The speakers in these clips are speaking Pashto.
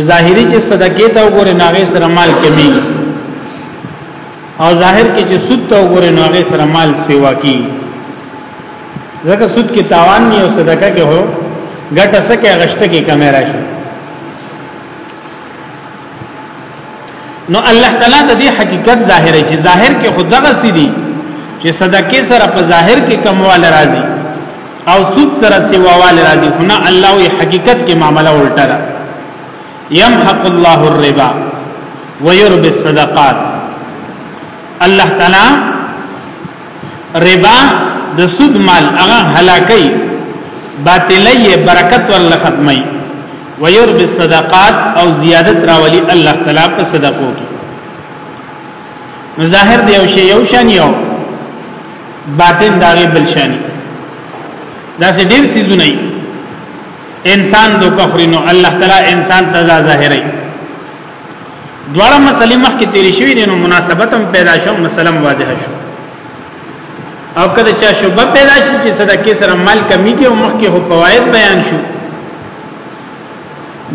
ظاهری چې صدقه ته وګوره ناغه سره مال کمی او ظاهر کې چې سود ته وګوره ناغه سره مال سیوا کی ځکه سود کې تاوان نه او صدقه کې هو ګټه سکه غشته کې کمی راشي نو الله تعالی د دې حقیقت ظاهر چې ظاهر کې خود دغه سړي چې صدقه سره په ظاهر کې کمواله راځي او سود سره سیواوال راضی خو نه الله وی حقیقت کې معاملہ الټا ده يمحق الله الربا ويربي الصدقات الله تعالی ربا د سود مال هغه هلاکي باطلې برکت ورل ختمي ويربي الصدقات او زیادت راولي الله تعالی په صدقو کې نو ظاهر دی یو شی یو شان یو باطن دا غي بل شان دا سه ډیر سيزونه انسان دو کفر نو الله تعالی انسان ته ظاهري دواړه مسلې مخکې تیرې شوې دي نو مناسبت هم پیدا شو مسله واضح شو او کله چې شوبه پیدا شي چې صدقه سره مال کمی کې او مخکې هو فواید بیان شو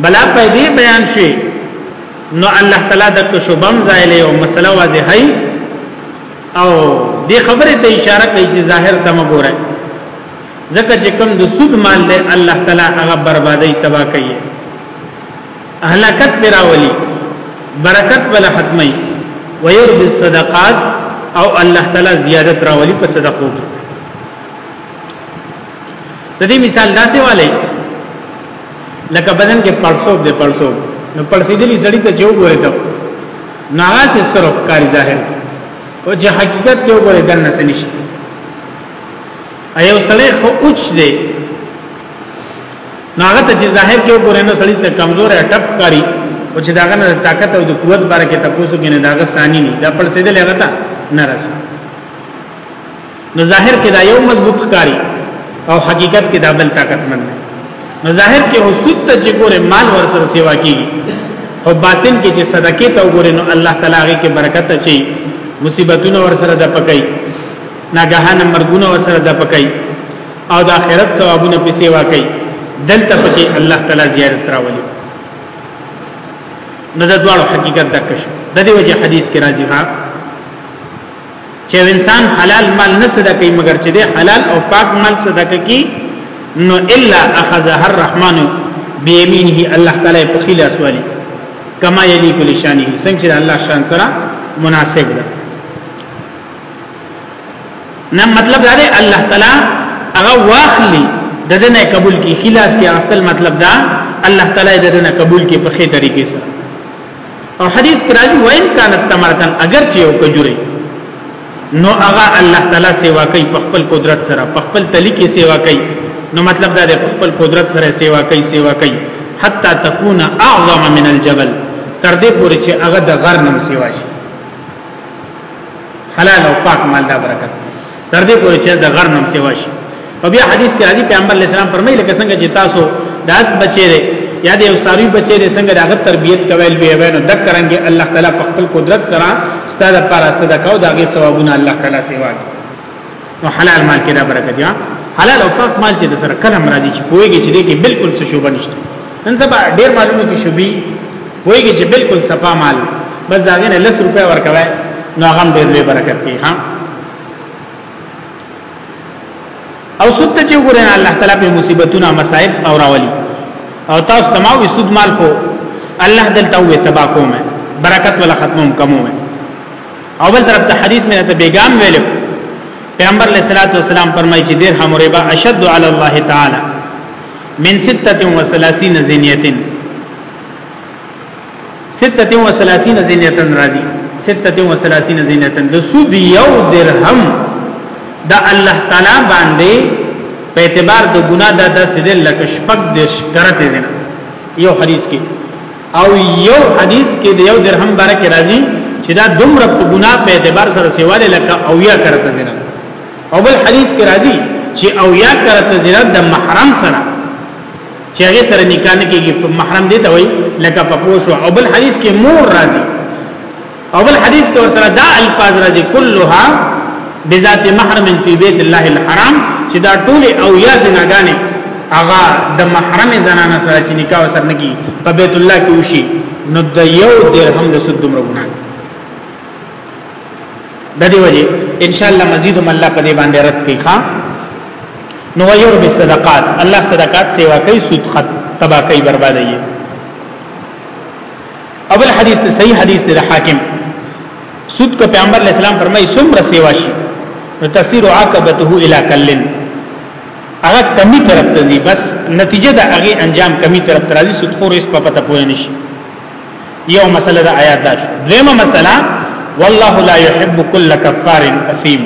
بلا پیدې بیان شي نو الله تعالی د کشوبم زایل او مسله واضحه او د خبره ته اشاره کوي چې ظاهر ته مګوره ځکه چې کوم د سود مال له الله تعالی هغه بربادي تبا کوي اهلاکت براولي برکت ولا ختمي ويربي الصدقات او الله تعالی زیادت راولي په صدقو کې د دې مثال داسې والي لکه بدن کې پړسوب دی پړسوب نو پړسیدلی سړی ته جو ګورې ته ناغه سي صرف کاری ظاهر او چې حقیقت کې وګورې دنه سنشته ایو سړی خو اوچ دی ناغه ته چې ظاهر کې وګورې نو سړی ته کمزور اٹپ کاری او چې داغه نه طاقت او د قوت باره کې تاسو کې نه داغه ثاني نه دا پړسیدل هغه ته ناراضه نو ظاهر کې دا یو مضبوط ښکاری او حقیقت کې دا بل طاقتمن دی نو ظاهر کې حسود ته چې ګوره مال ورسره سیوا کیږي او باطن کې چې صدقه ته وګوره نو الله تعالی هغه کې برکت اچي مصیبتونه ورسره د پکای ناګهانه مرګونه ورسره د پکای او د آخرت ثوابونه په سیوا کوي دلته پکې الله تعالی زیارت راولي نو د دوه حقیقت دکښ د دې وجه حدیث کې راځي ها چې انسان حلال مال نه صدقې مګر چې د حلال او پاک مال صدقه کی نو الا اخذها الرحمن بيمينه الله تعالی په خلاص والی کما یلی کل شانه څنګه چې الله شان سره مناسب ده نه مطلب دا دی الله تعالی هغه واخلی د دې نه قبول کی خلاص کی اصل مطلب دا الله تعالی د دې نه قبول کی په خې طریقې سره او حدیث کې راځي وین کانت تمرتن اگر چې یو کجوري نو هغه الله تعالی سیوا کوي په خپل قدرت سره په خپل تلی کې سیوا کوي نو مطلب دا دی په خپل قدرت سره سیوا کوي سیوا کوي حتا تكون اعظم من الجبل تر دې پورې چې هغه د غر نم سیوا شي حلال او پاک مال دا برکت تر دې پورې چې د غر نوم سیوا شي او بیا حدیث کې راځي پیغمبر علیه السلام فرمایي لکه څنګه چې تاسو داس بچی دی یا د یو ساروی بچی دی څنګه داغه تربیت کویل به وینو د کرانګي الله تعالی په خپل قدرت سره ستاده پر صدقه او داغه ثوابونه الله تعالی سیوا نو حلال مال کې دا برکت یا حلال او پاک مال چې د سره کلم راځي چې پويږي چې دې کې بالکل څه شوبه نشته نن سبا ډېر معلومه کې شوبي پويږي چې بالکل صفا مال بس داغه نه 10 روپیا ورکوي نو هغه ډېر لوی برکت کوي ها او سود ته چې وګورئ الله تعالی په مصیبتونو مصائب او راولي او تاسو تماوي سود مال خو الله دلته وي تبا کوم برکت ولا ختموم کوم او بل طرف ته حدیث مې ته بیګام ویل پیغمبر علیہ الصلوۃ والسلام فرمایي چې درهم ربا اشد علی الله تعالی من 36 زنیتن سته و سلاسین زینتن رازی سته و سلاسین زینتن د سود یو درهم د الله تعالی باندې په اعتبار د ګناه د داسې د لکه شپږ د شکرته زنا یو حدیث کې او یو حدیث کې د یو درهم بارک راځي چې دا دومره په ګناه په اعتبار سره سیواله لکه او یا کرته زنا او بل حدیث کې راځي چې او یا کرته زنا د محرم سره چې هغه سره نکاح نه کیږي په محرم دی ته وای لکه په پوسو او بل حدیث کې مور راځي او بل حدیث کې ورسره دا الفاظ راځي كلها بذات محرم فی بیت الله الحرام چې دا ټول او یا زناګانې هغه د محرم زنانه سره چې نکاح سره نگی په بیت الله کې وشي نو د یو درهم د سود دومره ګناه د دې وجه ان شاء الله مزید هم الله په دې باندې رد کوي ښا نو ويور بالصدقات الله صدقات سیوا کوي سود خط تبا کوي بربادي اول حدیث ته صحیح حدیث دی حاکم سود کو پیغمبر علیہ السلام فرمای سمر سیوا شي نو تسیر عاقبته الی کلن هغه کمی طرف ته بس نتیجه د هغه انجام کمی طرف ته راځي سود خور اس په پته پوه نشي یو مسله د آیات دا شو دیمه مسله والله لا يحب كل كفار اثیم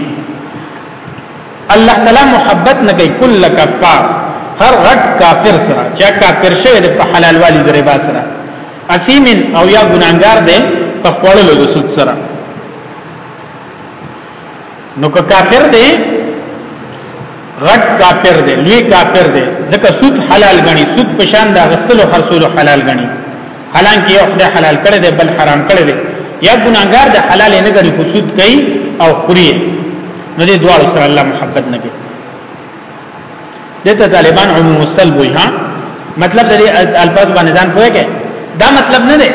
الله تعالی محبت نه کوي کل کفار هر غټ کافر سره چې کافر شوی د حلال والی د ربا سره اثیم او یا ګناګار دی په خپل لوګو سود سره نو که کافر دی غټ کافر دی لوی کافر دی ځکه سود حلال غني سود په شان د غستلو خرڅولو حلال غني حالانکه یو خدای حلال کړی دی بل حرام کړی دی یا ګناګار د حلال نه غني خو سود کوي او خوري نو دې دواړو سره الله محبت نه کوي دته طالبان عموم السلب وي ها مطلب د الفاظ باندې ځان پوهیږي دا مطلب نه دی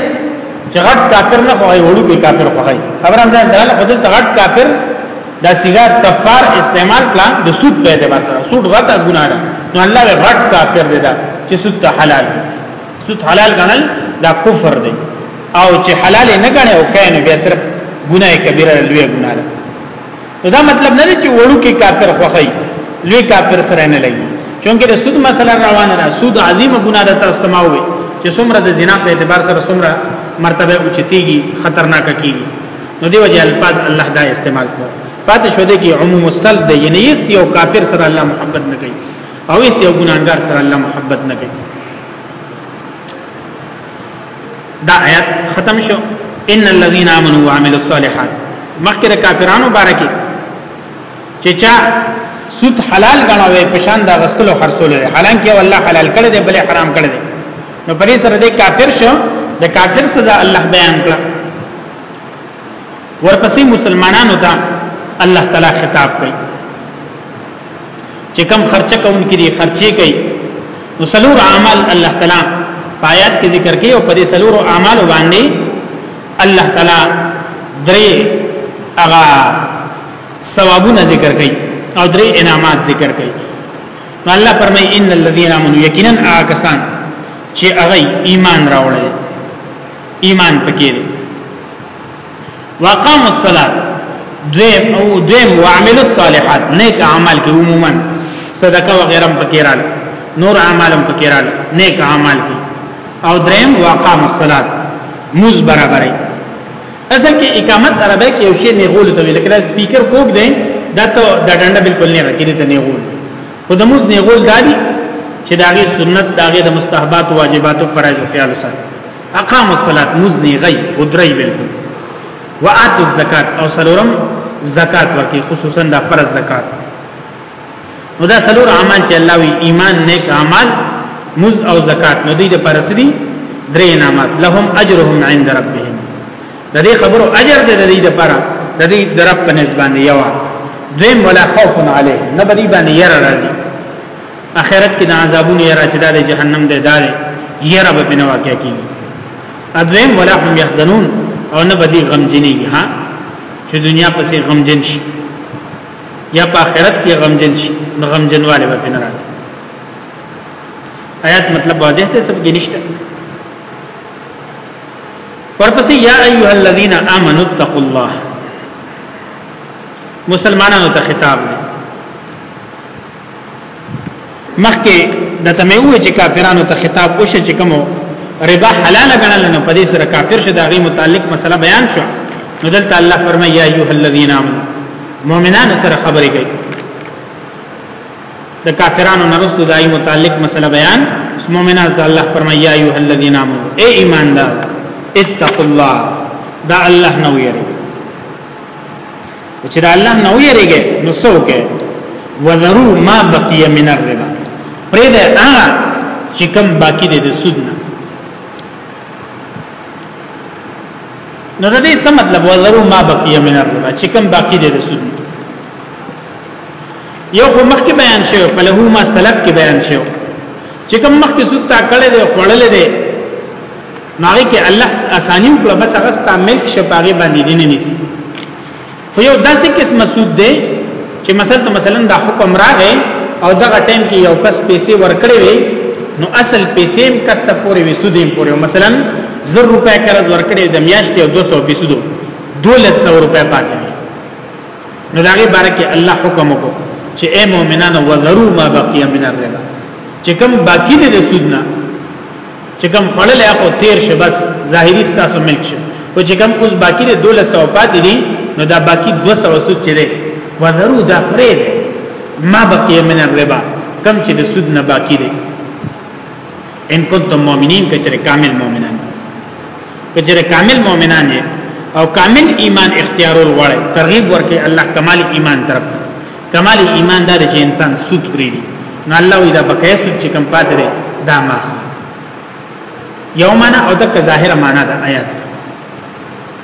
چې غټ کافر نه خوای وړو کې کافر خوای خبرم ځان دلاله خدای ته غټ کافر دا سیګار کفار استعمال کړه د سود په اعتبار سره سود غټه ګناه ده نو الله به غټ کافر دی دا چې سود ته حلال سود حلال ګڼل دا کفر دی او چې حلال نه ګڼي او کین بیا صرف ګناه کبیره لوی ګناه ده دا مطلب نه دی چې وړو کې کافر خوخی لوی کافر سره نه لګي چونکه د سود مسله روانه ده سود عظیمه ګناه ده تاسو تماوي چې څومره د زنا په اعتبار سره څومره مرتبه اوچتيږي خطرناک کیږي نو دی وجه الفاظ الله دا استعمال کړ پاتې شو دی کې عموم السلب دی یعنی یست یو کافر سره الله محبت نه کوي او یست یو ګناګار سره الله محبت نه کوي دا آیات ختم شو ان الذين امنوا وعملوا الصالحات مخکې د کافرانو بارکه چې چا سود حلال غنوي پشان دا غسل او خرصول حالانکه الله حلال کړی دی بلې حرام کړی دی نو پرې سره د کافر شو د کافر سزا الله بیان کړه ورپسې مسلمانانو ته الله تعالی خطاب کوي چې کم خرچه کوونکې دي خرچه کوي نو سلور اعمال الله تعالی پایات کې ذکر کوي او په دې سلور اعمال باندې الله تعالی درې هغه ثوابونه ذکر کوي او درې انعامات ذکر کوي نو الله فرمای ان الذين امنوا یقینا آکسان چې هغه ایمان راوړل ایمان پکې وقام الصلاه دویم او دویم وعمل الصالحات نیک اعمال کې عموما صدقه وغیرہ پکېرال نور اعمال پکېرال نیک اعمال کې او دریم وقام الصلاه موز برابرې اصل کې اقامت عربی کې یو شی نه غول ته ویل کړه سپیکر کوک دی دا ته د ډنډه بالکل نه راکړي ته نه غول خو د موز نه غول دادی چې داغه سنت داغه د مستحبات او واجباتو فرایض خیال سره اقام الصلاه مزنی غی او درای بالکل وات الزکات او سلورم زکات ورکی خصوصا دا فرض زکات نو دا سلور اعمال چې الله وی ایمان نیک اعمال مز او زکات نو دوی د پرسری درې نعمت لهم اجرهم عند ربهم د دې خبرو اجر د دې لپاره د دې د رب په نسبت یو دوی ولا خوف علیه نه بدی باندې یره راځي اخرت کې د عذابونو یې راځي د جهنم د دارې یې رب بنا واقع کیږي ادریم ولا هم يحزنون او نه بدی غمجنی ها چې دنیا پسې غمجن شي یا په آخرت کې غمجن شي نو غمجنواله به نه راځي آیات مطلب واضح دی سب کې نشته ورپسې یا ایها الذین آمنوا اتقوا الله مسلمانانو ته خطاب دی مخکې د تمهوي چې کافرانو ته خطاب وشي چې کوم ربا حلال غنل نه پدې سره کافر شه داغي متعلق مسله بیان شو نو دلته الله فرمایي یا ایه الذین آمنوا مؤمنان سره خبرې کوي د کافرانو نرستو دای متعلق مسله بیان مؤمنان ته الله فرمایي یا ایه الذین آمنوا اے ایماندار اتقوا الله دا الله نو یری او چې د الله نه ویریږي نو څوک وذرو ما بقي من الربا پرې ده هغه چې کم باقی دی د سود نه نو د دې څه مطلب وذرو ما بقي من الربا چې کم باقی دی د سود نه یو خو مخکې بیان شوی په له ما سلب کې بیان شوی چې کم مخکې سود تا کړی دی خړلې دی نو هغه کې الله اساني وکړه بس هغه ستا ملک شپاغه باندې دین نیسی خو یو داسې قسم سود دی چې مثلا مثلا دا حکم راغی او دغه ټیم کې یو کس پیسې ورکړې وي نو اصل پیسې هم کس ته پورې وي سود هم پورې مثلا 1000 روپیا قرض ورکړې د میاشتې او 200 پیسې دو 1200 روپیا پاتې نو داغه بارکه الله حکم وکړو چې اے مؤمنانو وذرو ما بقي من الربا چې کوم باقی دې سود نه چې کوم خړل هغه تیر شي بس ظاهری ستاسو ملک شي او چې کوم اوس باقی دی 1200 پاتې دي نو دا باقی 200 سود چې دی وذرو دا پرې دی ما بقي من الربا کم چې د سود نه باقی دی ان کنتم مؤمنین کچره کامل مؤمنان کچره کامل مؤمنان یې او کامل ایمان اختیارول غواړي ترغیب ورکړي الله کمال ایمان طرف کمال ایمان دا چې انسان سود پری دی نو الله وی دا بقای سود چې کم پاتې دی دا ماخ یو معنا او د ظاهر معنا دا آیات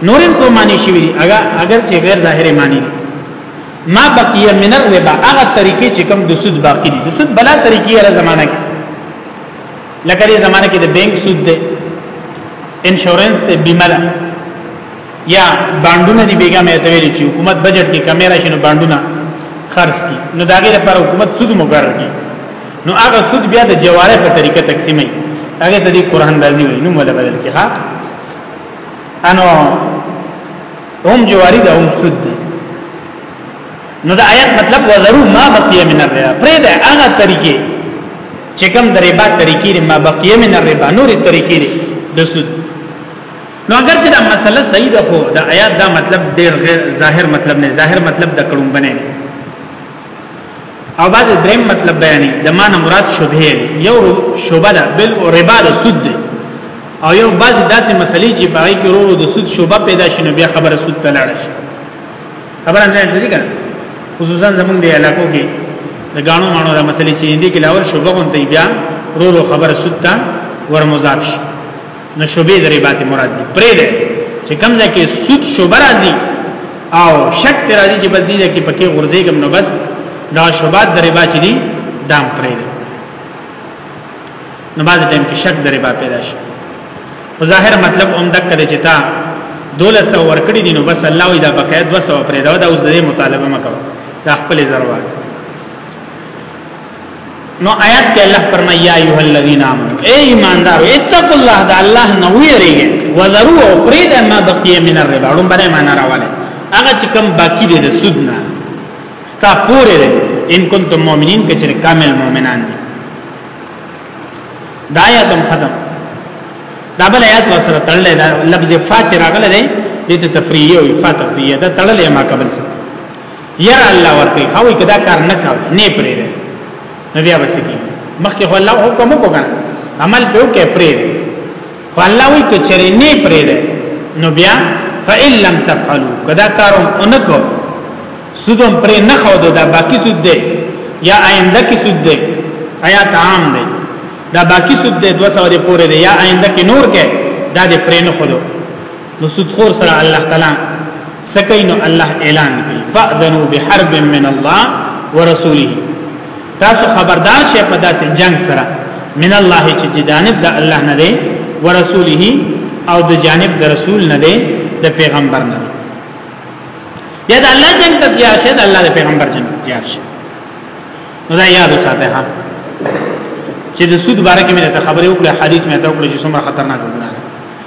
نورم کو معنی شي وی اگر اگر چې غیر ظاهر معنی دی ما بقی من الربا هغه طریقې چې کم د سود باقی دي د سود بلا طریقې هر زمانہ کې لکه دې زمانہ کې د بانک سود دی انشورنس ته بیمه ده یا باندونه دی بیګا مې ته ویل چې حکومت بجټ کې کمیرا شنو باندونه خرج کی نو داګه لپاره حکومت سود مقرر کی نو هغه سود بیا د جواره په طریقه تقسیمې هغه ته دی قران دازي وي نو مولا بدل کې ها انو هم جواری ده هم سود ده نو دا آیت مطلب وذرو ما بقی من الربا پرې ده هغه طریقې چې کوم د ربا طریقې ما بقی من الربا نورې طریقې د سود نو اگر چې دا مسله صحیح ده خو د آیات دا مطلب ډیر غیر ظاهر مطلب نه ظاهر مطلب د کړم بنه او بعض دریم مطلب بیانې د مان مراد شبهه یو شوبه ده بل ربا د سود ده او یو بعض داسې مسلې چې باقي کې ورو د سود شوبه پیدا شنه بیا خبره سود ته لاړ شي خبره نه لري کنه خصوصا زمونږ دی علاقو کې د غانو مانو د مسلې چې دې کې لاول شوبه غونته بیا ورو خبره سود ته ورمزاب شي نو شوبې د ربا ته مراد دي پرې ده چې کوم ځای کې سود شوبه راځي او شک ته راځي چې بدلی ده کې پکې غورځي کوم نو بس دا شوبات د ربا چې دي دام پرې ده نو بعد ټیم کې شک د ربا پیدا شي په ظاهر مطلب هم دک کړي چې تا دوله سو ورکړي دي نو بس الله وي دا بقای 200 پرې دا اوس د مطالبه مکو دا خپل زروات نو آیات کې الله فرمایي یا ایه الذین آمنو اے ایماندارو اتقوا الله د الله نو ویریږي وذرو او فرید ما بقیه من الربا ورن باندې معنا راواله هغه چې کم باقی دي د سود نه ستا پورې ده ان کنتم مؤمنین کچره کامل مؤمنان دي دا آیات هم ختم دا بل آیات وسره تړلې دا لفظ فاتح راغله دی دې ته تفریه او فاتح دی دا تړلې ما قبل سره ير الله ورکي خوي کدا کار نه کاو نه پرې ده نو بیا وسکی مخکې خو الله حکم وکړ عمل په کې پرې ده خو الله وی کچري نه پرې ده نو بیا فإن لم تفعلوا کدا کارم انکو سودم پرې نه خو دا باقی سود ده یا آینده کې سود ده آیا تعام ده دا باقی سود ده 200 پورې ده یا آینده کې نور کې دا دې پرې نه خو نو سودخور سره الله تعالی سکینو الله اعلان کوي فاذنوا بحرب من الله ورسوله تاسو خبردار شئ په داسې جنگ سره من الله چې جانب د الله نه دی ورسوله او د جانب د رسول نه دی د پیغمبر نه یا د الله جنگ ته تیار شئ د الله د پیغمبر جنگ ته تیار شئ نو دا یاد وساته ها چې د سود باره کې مې ته خبرې وکړه حدیث مې ته وکړه چې څومره خطرناک ګناه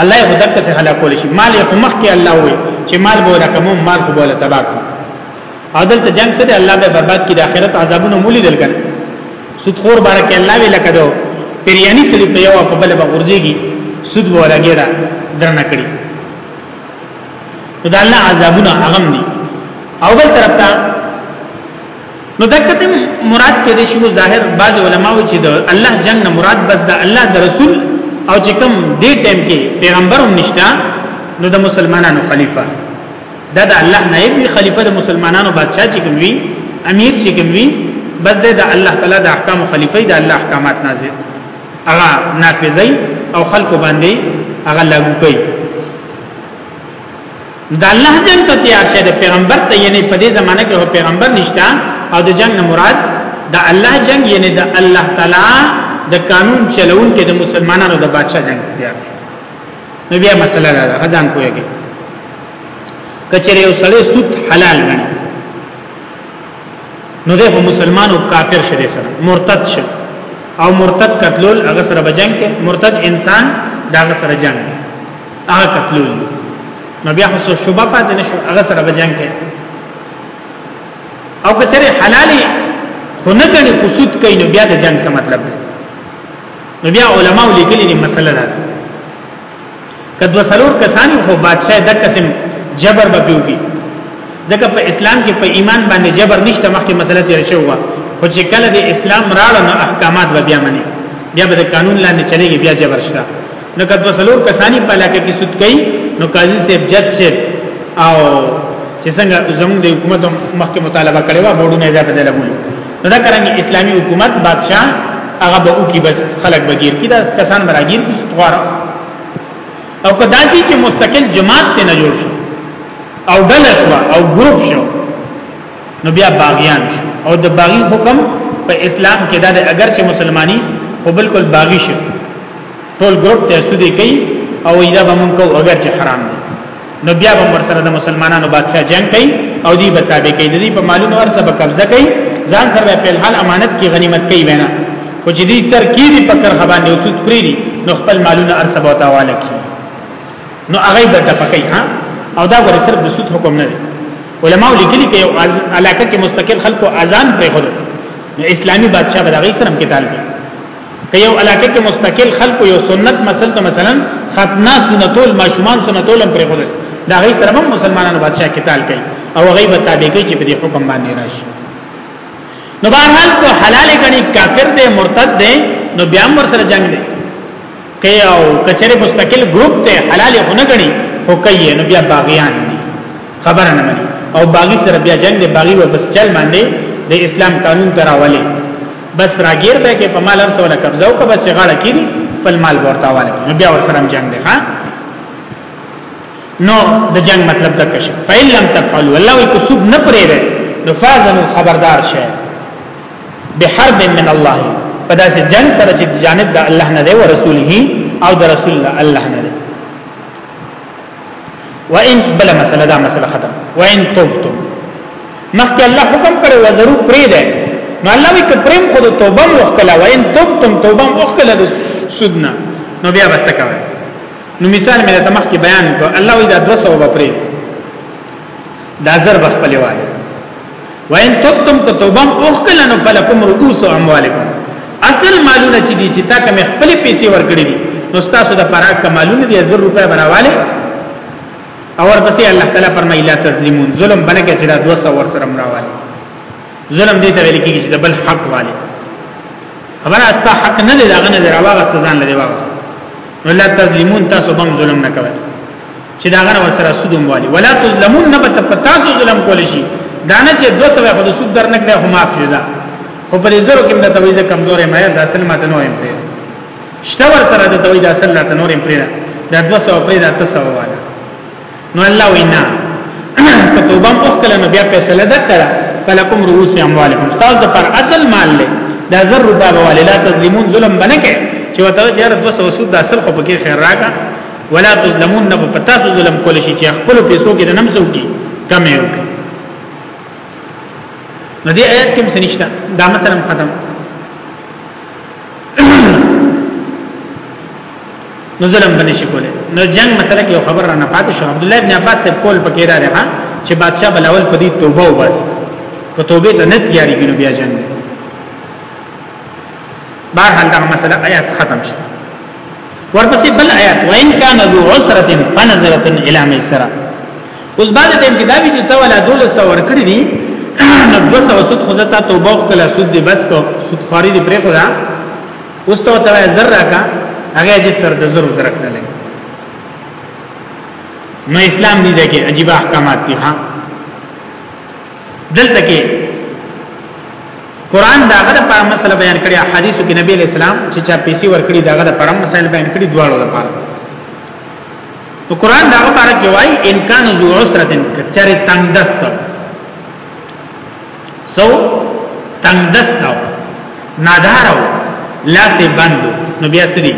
الله یې خدک څه هلاکول شي مال یې مخ کې الله وي چې مال به رقمو مال خو بوله تباک عدل ته جنگ سره الله به برباد کړي د آخرت عذابونه مولي دل کړي سودخور بارک الله وی لکه دو پریانی سړي په یو په بل به ورځيږي سود به لګي دا درنه کړي نو دا الله عذابونه هغه دي او بل طرف ته نو دا کته مراد کې دي شو ظاهر بعض علما و چې د الله جنگ نه مراد بس د الله د رسول او چې کوم دې ټیم کې پیغمبر هم نشتا نو د مسلمانانو خلیفہ دا د الله نائب وی خلیفہ د مسلمانانو بادشاہ چې کوم وی امیر چې کوم وی بس د الله تعالی د احکام خلیفہ د الله احکامات نازل هغه نافذي او خلق باندې هغه لاګو کوي دا الله جنگ ته تیار شه د پیغمبر ته یعنی په دې زمانه کې هو پیغمبر نشتا او د جنگ نه مراد د الله جنگ یعنی د الله تعالی د قانون چلون کې د مسلمانانو د بادشاہ جنگ تیار شه نو بیا مسله ده ځان کویږي کچره یو سړی سود حلال غني نو ده مسلمانو کافر شری سره مرتد شه او مرتد قتلول هغه سره بجنګ کې مرتد انسان دا سره جنگ هغه قتلول نو بیا خو شوبه پاتې نشو هغه سره به جنگ کوي او کچره حلالي خو نه غني خصوت کوي نو بیا د جنگ څه مطلب دی نو بیا علما لیکلي دي مسله ده کدو سلور کسان خو بادشاہ د قسم جبر بپیوږي ځکه په اسلام کې په ایمان باندې جبر نشته مخکې مسله تیر شوی و خو چې کله د اسلام راړنو احکامات به بیا مني بیا به د قانون لاندې چلےږي بیا جبر شته نو کته سلور کسانی په علاقه کې سود کوي نو قاضي صاحب جج صاحب او چې څنګه زموږ د حکومت مخکې مطالبه کړې و بورډونه ځای په ځای لګول نو دا کرانګي اسلامي حکومت بادشاہ هغه به وکي بس خلک بغیر کی دا کسان براګیر کو ستوار او کداسي چې مستقل جماعت ته نه جوړ شو او ډله شو او ګروپ شو نو بیا باغیان شو او د باغی حکم په اسلام کې دا اگر چې مسلمانی خو بالکل باغی شو ټول ګروپ ته سودی کوي او ایدا به مونږ کو اگر چې حرام دی نو بیا به مر سره د مسلمانانو بادشاہ جنگ کوي او دی به تابع کوي د دې په مالونو ور سره قبضه کوي ځان سره په حال امانت کې غنیمت کوي وینا او چې دې سر کې دي پکر خبان دی وسود کړی دي نو خپل مالونه ارسبوتا واله کی نو هغه به تفقې ها او دا ور صرف د سود حکم نه دی علماء لیکلي کې یو علاقه کې مستقل خلکو اذان پرې خلو نو اسلامي بادشاہ به دغه سره کتاب دی که یو علاقه کې مستقل خلکو یو سنت مثلا ته مثلا ختنا سنتول ماشومان سنتول پرې خلو دا غي سره هم مسلمانانو بادشاہ کتاب کوي او غیب تابع کوي چې په دې حکم باندې راشي نو بهرحال کو حلال غني کافر دی مرتد دی نو بیا هم ور سره جنگ دی کوي او کچره مستقل ګروپ ته حلال هونه غني خو کوي نو بیا باغیان دي خبر نه مني او باغی سره بیا جنگ دی باغی و بس چل باندې د اسلام قانون تراولي بس راګیر به کې په مال هر څونه قبضه او کبه چې غاړه کینی په مال ورته والي نو بیا ورسره جنگ دی ها نو د جنگ مطلب دا کښه فإِن لَّمْ تَفْعَلُوا والله کو سود نه پرې ده نو فازنو خبردار شه بحرب من الله په داسې جنگ سره چې جانب د الله نه دی او رسوله او د رسول الله نه دی وان بل مسله دا مسله ختم وان توبتم مخکې الله حکم کړو وزرو پرې ده نو الله وی کپریم خود توبه وکړه وان توبتم توبه وکړه د سودنا نو بیا بس کوي نو مثال مې د مخکې بیان کو الله وی دا 200 وبپرې دا زر بخپلواله وان تبتم که توبه اوخکل نو فلکم رؤوس اموالکم اصل مالونه چې دي چې تا کوم خپل پیسې ورکړې دي نو تاسو د پراګ کمالونه دي 1000 روپے براواله او ورپسې الله تعالی فرمایي لا تظلمون ظلم بنګه چې دا 200 ور سره مراواله ظلم دې ته ویل کېږي چې د بل حق والي خبره استا حق نه دی دا غنه دراواغه استزان لري واغسته نو لا تظلمون تاسو بم ظلم نه کوئ چې دا غره ورسره سودوم والی ولا تظلمون نه بت پتاسو ظلم کول شي دا نه چې 200 خود سود درنک نه هم معاف شي خو پر زرو کې د تویزه کمزورې ما دا اصل ماته نو هم پرې شته ور سره د تویزه اصل لا ته نور هم پرې دا 200 پرې دا 300 والا نو الله وینا ته توبه اوس کله نو بیا فیصله ده کړه فلکم رؤوس اموالکم تاسو د پر اصل مال له دا زر روپیا به لا تظلمون ظلم بنکه چې وته جره 200 سود د اصل خو پکې خیر راکا ولا تظلمون نه په تاسو ظلم کول شي چې خپل پیسو کې د نمسو کې کم یو نو دې آیات کې څه نشته دا مثلا ختم نو ظلم باندې شي کوله نو جنگ مسله کې خبر را نه پاتې شو عبد الله ابن عباس سے کول پکې را رہا چې بادشاہ بلاول په دې توبه وباسي په توبه ته نه تیاری کینو بیا جنگ بهر حال دا مسله آیات ختم شي ورپسې بل آیات وان کان ذو عسره فنظره الى ميسره اوس بعد ټیم کې دا وی چې تا ولا دول سو ور کړی دي نو دو سو سود خو زتا توبه وکړه سود دی بس کو سود خاري دی پرې خدا اوس ته ته زر راکا هغه چې سر د زر درکنه لګي نو اسلام دې ځکه عجیب احکامات دي ها دلته کې قران داغه د پر مسله بیان کړی حدیثو کې نبی اسلام چې چا پیسې ورکړي داغه د پر مسله بیان کړی دواړو لپاره نو قران داغه پر کې وایي ان کان ذو عسره چر تنگ دست سو تنگ دست نادارو لاس بندو نو بیا سری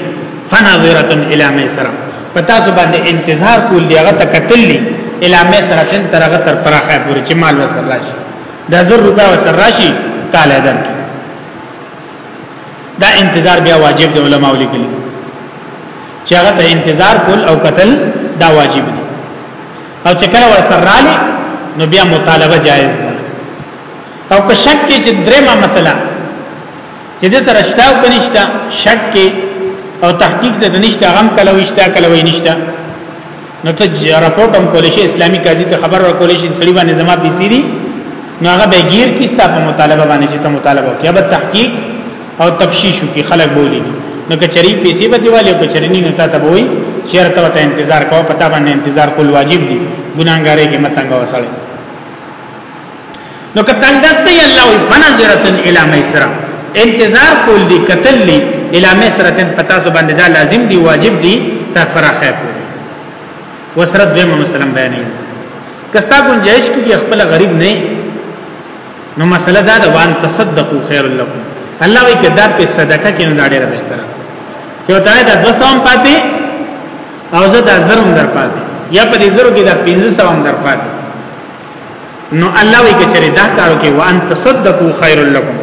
فناظرتن الی میسرا پتا سو باندې انتظار کول دی هغه تکتل دی الی میسرا تن ترغه تر پراخه پورې چې مال وسر راشي د 1000 روپیا وسر راشي تعالی درک دا انتظار بیا واجب دی علماء لیکلي چې هغه ته انتظار کول او قتل دا واجب دی او چې کله وسر رالی نو بیا مطالبه جایز ده او که شک کې چې درېما مسله چې د سره شته او کنيشته شک کې او تحقیق د نشته غم کله وشته کله وې نشته نو ته رپورټ هم کولې شي اسلامي قاضي ته خبر ورکولې شي سړي باندې زما پیسې دي نو هغه به غیر کیستا په مطالبه باندې چې ته مطالبه وکړې به تحقیق او تفشیش کی خلک بولی نو کچری پیسې به دیواله کچری نه نتا ته وای چیرته ته انتظار کوه پتا باندې انتظار کول واجب دي ګناګارې کې متنګ وسړي نو که تنگس دی الله وی فنظرتن الی میسرا انتظار کول دی قتل لی الی میسرتن پتا سو باندې دا لازم دی واجب دی تر فراخه کول وسره دویمه مسله بیانې کستا گنجائش کی خپل غریب نه نو مسله دا ده وان تصدقوا خیر لكم الله وی کدا په صدقه کې نه دا ډیره بهتره چې وتاي دا 200 هم پاتې او زه دا زرم در پاتې یا په دې زرو کې دا 1500 هم در پاتې نو الله وی کچره دا کارو کې وان تصدقوا خير لكم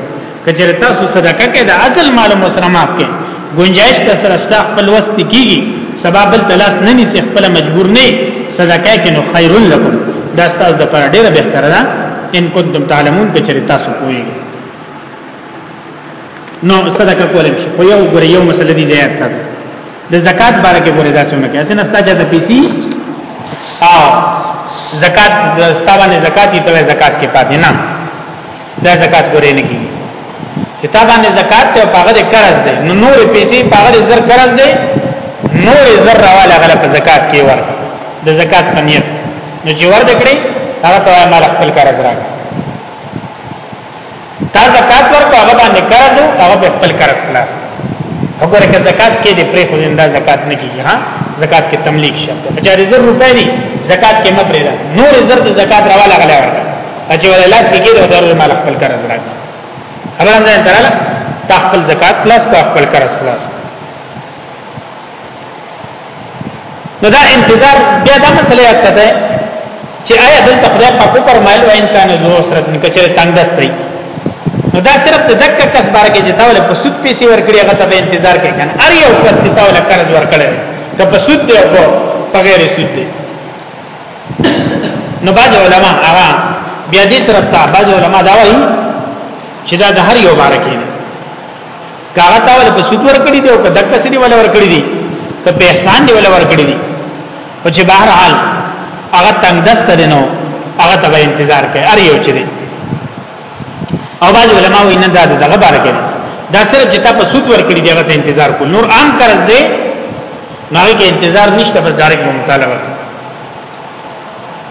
کچره تاسو صدقه کې د اصل مال مسرمات کې گنجائش ته سره شته خپل وست کیږي سبب تلاس نه نسی خپل مجبور نه صدقه کې نو خير لكم دا ستاسو د پر ډیره بهتره ده ان کنتم تعلمون کچره تاسو کوی نو صدقه کولم شي خو یو ګره یو مسله دي زیات ساتي د زکات باره کې ګورې داسې ونه کې اسنه ستا چې د پیسي او زکات ستاونه زکات یې ته زکات کې پاتې نه دا زکات ګورې نه کی چې تا باندې زکات ته پاغه د قرض دی نو نور پیسې پاغه د زر قرض دی نور زر راواله غل په زکات کې ور د زکات په نیت نو چې ور دکړي هغه ته مال خپل قرض راکړي تا زکات ورکو هغه باندې قرض او هغه په خپل قرض خلاص وګوره که زکات کې دې پرې خو زنده زکات نه کیږي ها زکات کې تملیک شرط ده چې زر روپۍ دي زکات کې نه پرې ده نور زر د زکات راواله غلا ورته چې ولې لاس کې کېدو در مال خپل قرض راکړي خبره نه دراله تا خپل زکات خلاص کا خپل قرض خلاص نو دا انتظار بیا دا مسله یاد ساته چې آیا دلته خدای په کو فرمایل و ان کان ذو سرت نه کچره تنگ دستي نو دا صرف د دک کس بار کې چې تاول په سود پیسې ورکړي هغه ته انتظار کوي کنه ار یو کس چې تاول قرض ورکړي که په سود دی او په غیر سود دی نو باج علماء هغه بیا دې سره تا باج علماء دا وایي چې دا د هر یو بار کې کاغه تا ول په سود ور کړی دی او که دک سری ول ور کړی دی که په احسان دی ول ور کړی دی او چې بهر حال هغه تنگ دست دی نو هغه ته انتظار کوي ار یو چې دی او باج علماء وی نه دا دغه بار کوي دا صرف چې تا په سود ور کړی دی هغه ته انتظار کو نور عام قرض دی نه کې انتظار نشته پر ډایرکټ مطالبه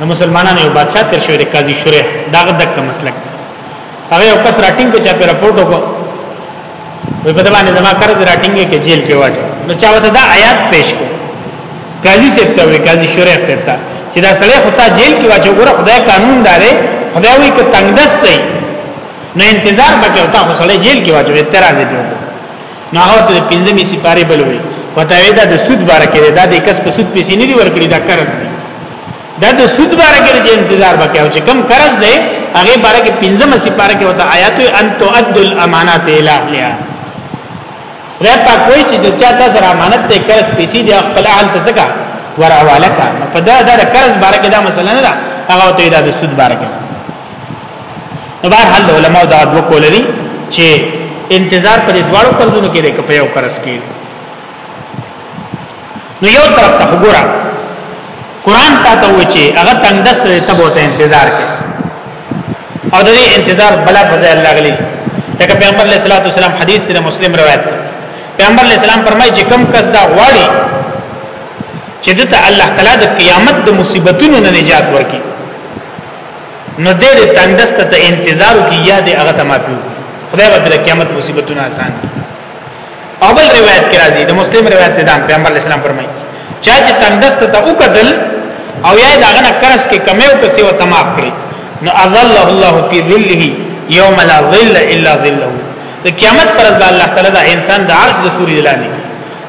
نو مسلمانانو یو بادشاہ تر شوی د قاضي شریح داغه دک مسلک هغه یو کس راټینګ چا په رپورټ وکړ وی په دبانې زما کار د راټینګ کې جیل کې واټ نو چا وته دا آیات پیش کو قاضي صاحب ته وی قاضي شریح صاحب ته چې دا سړی خدای جیل کې واچو ګره خدای قانون داري خدای وی ک تنگدست دی نو انتظار بکې او تا خو سړی جیل کې واچو اعتراض دی نو هغه ته پنځمې سپاره بلوي وتاوی دا د سود بار کې دا د کس په سود پیسې نه دی ورکړي دا قرض دی دا د سود بار کې چې انتظار وکاو چې کم قرض دی هغه بار کې پنځمه سپاره کې وتا آیات ان تؤد الامانات الی اهلها رپا کوئی چې د چا تاسو امانت ته قرض پیسې دی خپل اهل ته څنګه ورواله کا په دا د قرض بار کې دا مسله نه ده هغه ته دا د سود بار کې نو بهر حال علماء دا دوه کول دي چې انتظار پر دواړو قرضونو کې د کپې او قرض کې نو یو طرف ته وګوره قران ته ته و چې هغه تندست ته تبوته انتظار کې او د دې انتظار بلا فضل الله غلي لکه پیغمبر علیه الصلاۃ والسلام حدیث دی مسلم روایت پیغمبر علیه السلام فرمایي چې کم کس دا غواړي چې دته الله تعالی د قیامت د مصیبتونو نه نجات ورکړي نو دې دې تندست ته انتظار کی یا دې هغه تماپیو خدای به د قیامت مصیبتونه آسان کی او بل روایت کې راځي د مسلم روایت ده پیغمبر اسلام فرمایي چا چې تندست ته وکدل او یا داغه نه کرس کې کمیو کسي او تماپ کړي نو اذله الله فی ظله یوم لا ظل الا ظله د قیامت پر ځای الله تعالی دا انسان د عرش د سوري لاندې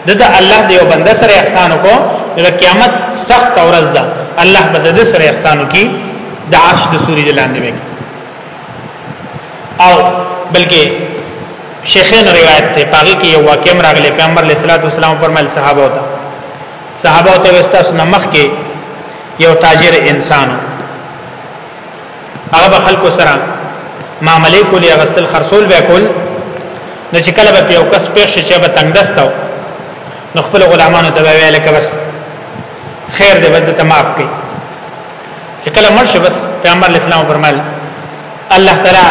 دته الله دی او بنده سره احسان کو د قیامت سخت ورځ ده الله به د سره احسان کی د عرش د سوري لاندې وي او بلکې شیخین روایت ته پاګه کې یو واقع راغلی پیغمبر علیه الصلاۃ والسلام فرمایل صحابه وته صحابه ته وستا سنمخ کې یو تاجر انسانو هغه به خلکو سره معاملې کولې غستل خرصول به کول نو چې کله به یو کس پېښ شي چې به تنگ دستاو نو خپل غلامانو ته ویل کې بس خیر دې بس ته معاف کړي چې کله مرشه بس پیغمبر اسلام فرمایل الله تعالی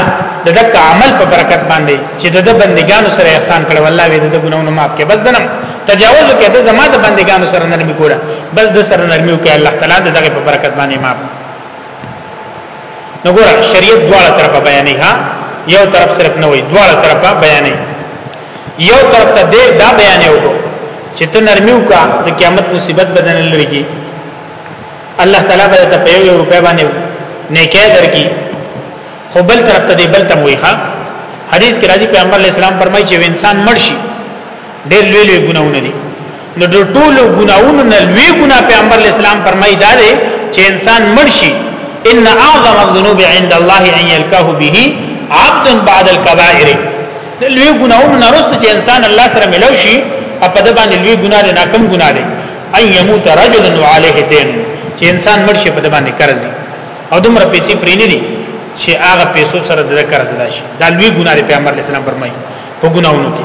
د دک عمل په برکت باندې چې د بندګانو سره احسان کړو الله وی د ګناونو معاف کړي بس دنم تجاوز کې د زما د بندګانو سره نرمي کوله بس د سره نرمي وکړي الله تعالی د دغه په برکت باندې معاف نو ګور شریعت دواړه طرفه بیانې ها یو طرف صرف نه وای دواړه طرفه بیانې یو طرف ته دې دا بیانې وکړو چې ته نرمیو کا د قیامت مصیبت بدن لري کی الله تعالی به ته په یو روپې باندې نیکه درکې خو بل طرف ته دې بل ته وای ها حدیث کې راځي پیغمبر علی السلام فرمایي چې انسان مرشي ډېر لوی لوی ګناونه دي نو د ټولو ګناونو نه لوی ګنا پیغمبر اسلام فرمایي دا دی چې انسان مرشي ان اعظم الذنوب عند الله ان يلقاه به عبد بعد الكبائر لوی ګناونو نه رسته چې انسان الله سره ملو شي په د باندې لوی ګنا دی ناکم ګنا دی ان يموت رجل وعليه دين چې انسان مرشي په د باندې قرض او دومره پیسې پرې نه دي چې هغه پیسو سره د قرض راشي دا لوی ګنا دی پیغمبر اسلام فرمایي په ګناونو کې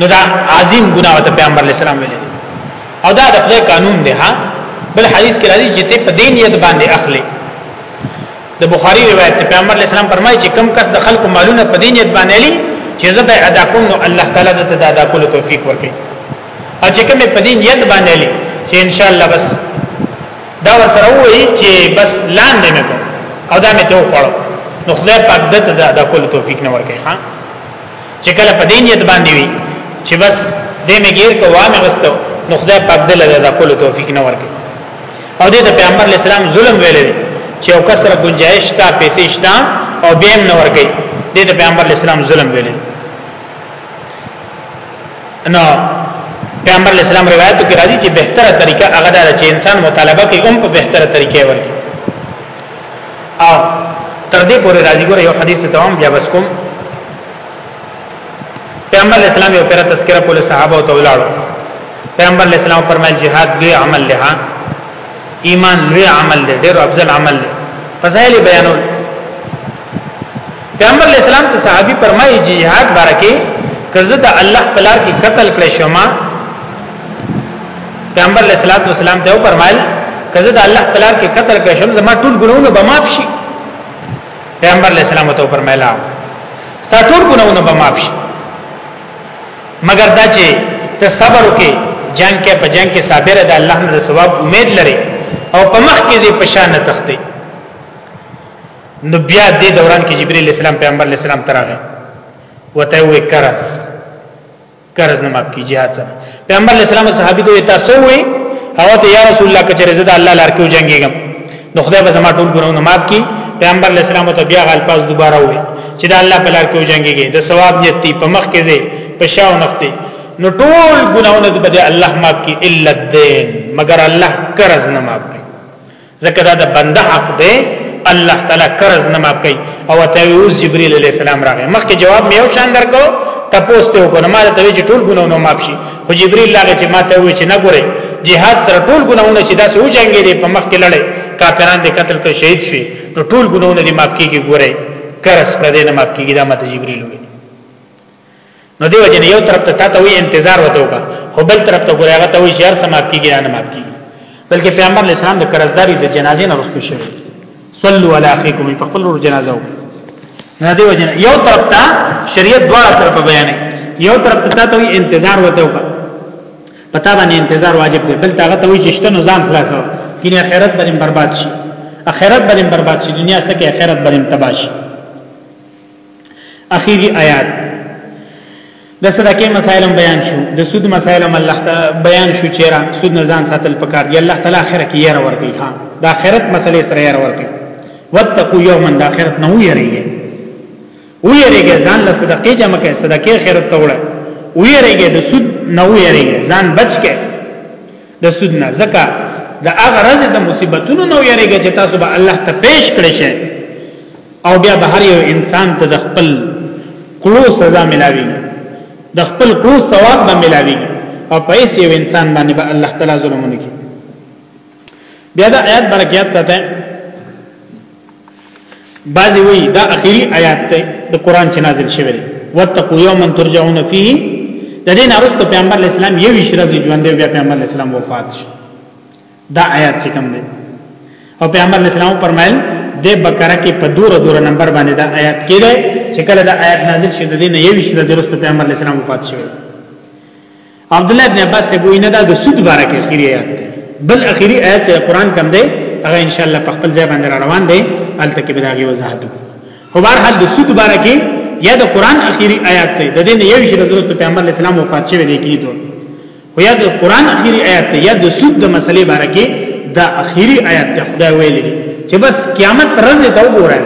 نو دا عظیم ګناه ته پیغمبر علی السلام ویل او دا د خدای قانون دی ها بل حدیث کې راځي چې ته په دین یت باندې اخلي د بخاری روایت ته پیغمبر علی السلام فرمایي چې کم کس د خلکو مالونه په دین یت باندې لې چې زه به ادا کوم نو الله تعالی د ته ادا کولو توفیق ورکړي او چې کوم په دین یت باندې لې چې ان شاء الله بس دا ورسره وای چې بس لاندې نه کو او دا مې ته وخړو نو خدای پاک دته دا د کول توفیق نه ورکړي ها چې کله په دین یت باندې وي چې بس دې مې غیر کو وامه غستو نو خدای پاک دل دا کول توفیق نه ورکړي او دې د پیغمبر اسلام ظلم ویلې چې او کسره گنجائش تا پیسې شتا او بیم نه ورکړي دې د پیغمبر اسلام ظلم ویلې نو پیغمبر اسلام روایتو کې راځي چې بهتره طریقه هغه ده چې انسان مطالبه کوي هم په بهتره طریقې ورکړي او تر دې پورې راځي ګوره یو حدیث ته هم بیا بس کوم پیغمبر اسلام یو پر تذکرہ کول صحابه او تولاړو پیغمبر اسلام فرمایل jihad لوی عمل له ایمان لوی عمل دی ډېر افضل عمل دی فضایل بیانول پیغمبر علیہ السلام ته صحابي فرمایي جهاد بارکه کزه د الله پلار کې قتل کړې شوما پیغمبر علیہ الصلوۃ والسلام ته فرمایل کزه د الله پلار کې قتل کړې شوم زما ټول ګناونه به معاف شي پیغمبر علیہ السلام ته فرمایلا ستا ټول ګناونه به معاف شي مگر دا چې ته صبر وکې جنگ کې په جنگ کې صابر د الله نه ثواب امید لري او په مخ کې دې پشان نه تخته نو بیا دې دوران کې جبرئیل علیہ السلام پیغمبر علیہ السلام تراغه وته وې قرض قرض نه ماف کی jihad سره پیغمبر علیہ السلام صحابي ته تاسو وې او ته یا رسول الله کچره زدا الله لار کې جنگيګم نو خدای به زما ټول ګناونه ماف کی پیغمبر علیہ السلام ته بیا غل پاس دوباره وې چې دا الله په لار کې جنگيګي د ثواب نیت دی په مخ کې زی په شاو نخته نو ټول ګناونه به الله ماف کی الا الدين مگر الله قرض نه ماف کی ځکه دا د بنده حق دی الله تعالی قرض نه معاف کوي او ته اوس جبريل عليه السلام راغی مخکې جواب مې یو شان درکو تاسو ته وکړم ما ته وی چې ټول ګناونه معاف شي خو جبريل لاغه چې ما ته وی چې نه ګوري jihad سره ټول ګناونه چې داسې و جنگي دي په مخ کې لړې کافران دې قتل کړ شهید شي نو ټول ګناونه دې معاف کیږي ګوري قرض پر دې نه معاف کیږي دا ماته جبريل وی نو دیو جن یو طرف ته تاسو وی انتظار وته وکړه خو بل طرف ته ګوریا غته وی شهر سماعت کیږي نه مات کیږي بلکې پیغمبر اسلام د قرضداري د جنازې نه رسو شوی صلوا علی اخیکم په خپل ور جنازه وکړه نه دیو جن یو طرف ته شریعت دواړه طرف بیان یو طرف ته تاسو وی انتظار وته وکړه پتا باندې انتظار واجب دی بل تاغه ته وی چې شته نظام خلاصو کینه اخرت باندې برباد شي اخرت باندې برباد شي دنیا سکه اخرت باندې تباہ شي اخیری آیات د صدقې مسائل بیان شو د سود مسائل هم الله تعالی بیان شو چې را سود نه ځان ساتل پکار دی الله تعالی اخر کې یې ورګي ها د آخرت مسلې سره یې ورګي واتقوا یوما د آخرت نه ویریږي ویریږي ځان له صدقې جمع کې صدقې آخرت ته وړه ویریږي د سود نه ویریږي ځان بچ کې د سود نه زکه د هغه راز د مصیبتونو نو یریږي چې تاسو به الله ته پیش کړی شئ او بیا به هر یو انسان ته د خپل کړو سزا ملاوي د خپل کړو ثواب به ملاوي او پیسې یو انسان باندې به الله تعالی ظلمونه کوي بیا دا آیات برکات ساته بعضی وی دا اخیری آیات ته د قران چې نازل شوی دی واتقوا یوما ترجعون فيه د دین ارستو پیغمبر اسلام یو شرزي ژوند دی بیا پیغمبر اسلام وفات شو دا آیات چې کوم دی او پیغمبر اسلام فرمایل د بقره کې په دور دور نمبر باندې دا آیات کېده چې کله دا آیات نازل شوه د دین یو شرزي ارستو پیغمبر اسلام وفات شوی عبد الله ابن عباس وی نه دا د سود باره کې اخیری آیات دی بل اخیری آیات چې قران کم دی هغه ان شاء الله په خپل ځای باندې روان دی الته کې بداغي وضاحت خو بهر حال د سود باره کې یا د قران اخیری آیات دی د دې نه یو شی د حضرت پیغمبر اسلام وفات شوی دی کیدو خو یا د قران اخیری آیات دی یا د سود د مسلې باره کې دا اخیری آیات دی خدای ویلي چې بس قیامت رزه دا وګورئ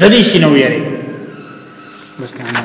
د دې شنو یې مستعان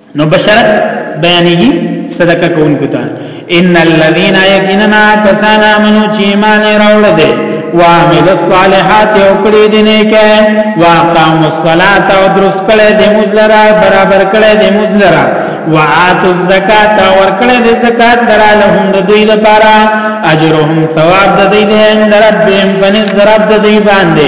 نو بشارت بیانېږي صدقه کوونکو ته ان الذين يقيننا كسانا منو چې ایمان راوړل دي وعمل الصالحات او کړي دي نه کې واقام الصلاه او درس کړي دي مزلرا برابر کړي دي مزلرا وعات الزکات اور کړي دي زکات درا لهم د دوی لپاره اجرهم ثواب د دوی نه درب بهم فنذ درب د دوی باندې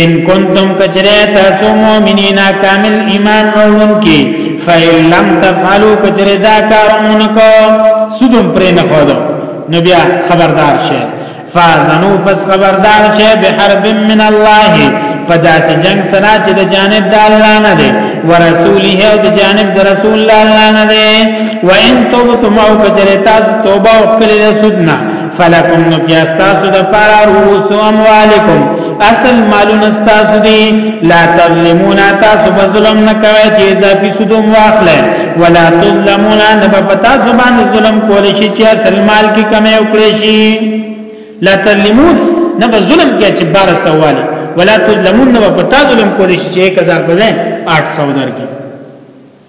ان کنتم کچره تاسو مؤمنین کامل ایمان اورون کی فیل لم تفعلوا کچره دا کارون کو سودم پر نه خودو نو بیا خبردار شه فازنو پس خبردار شه به حرب من الله پداسه جنگ سره چې د جانب د الله نه دی ورسوله او د جانب د رسول الله نه دی وان توبتم او کچره تاسو توبه او خپل رسول نه فلکم نو بیا ستاسو د پاره رؤوس اموالکم اصل مالون ستاسو دی لا تظلمون تاسو په ظلم نه کوي چې اضافي سود واخلئ ولا تظلمون نه په تاسو باندې ظلم کول شي چې اصل مال کې کمی وکړي شي لا تظلمون نه په ظلم کې چې بار سوال ولا تظلمون نه په تاسو ظلم کول شي چې 1000 بځای 800 درکې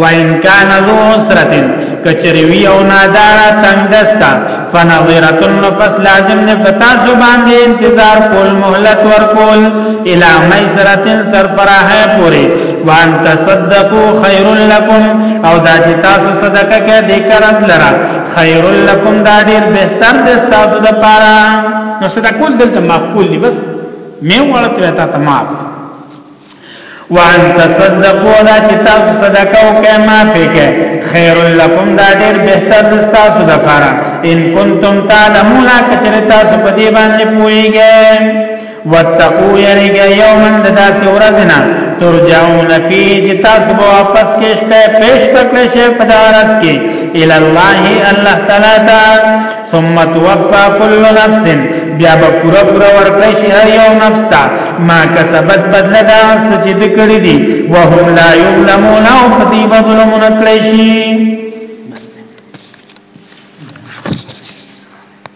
وان کان ذو عسرتن کچریوی او نادار تنگستا فنظرتن نفس لازم نه پتا سو باندې انتظار کول مهلت ورکول الی میسرتن تر پراه پوری وان تصدقوا خیر لکم او دا چې تاسو صدقه کې د کرز لرا خیر لکم دا ډیر بهتر دی تاسو د پاره نو صدقه کول دلته معقول دی بس مې وړته تا تمام وان تصدقوا دا چې تاسو صدقه وکړئ ما پکې خیر لکم دا ډېر بهتر د تاسو لپاره ان کنتم تعلمون کچره تاسو په دې باندې پوهیږئ واتقوا یریګا یوما داسې ورځنا ترجعون فی چې تاسو به واپس کېشته پېش کړئ شي په دارس کې ال الله الله تعالی ثم توفى كل نفس بیا به پورا پورا ورکړی شي هر یو نفس ته ما کسبت بدل دا سچ د کړی دي وهم لا یظلمون او فتی ظلم نکړی شي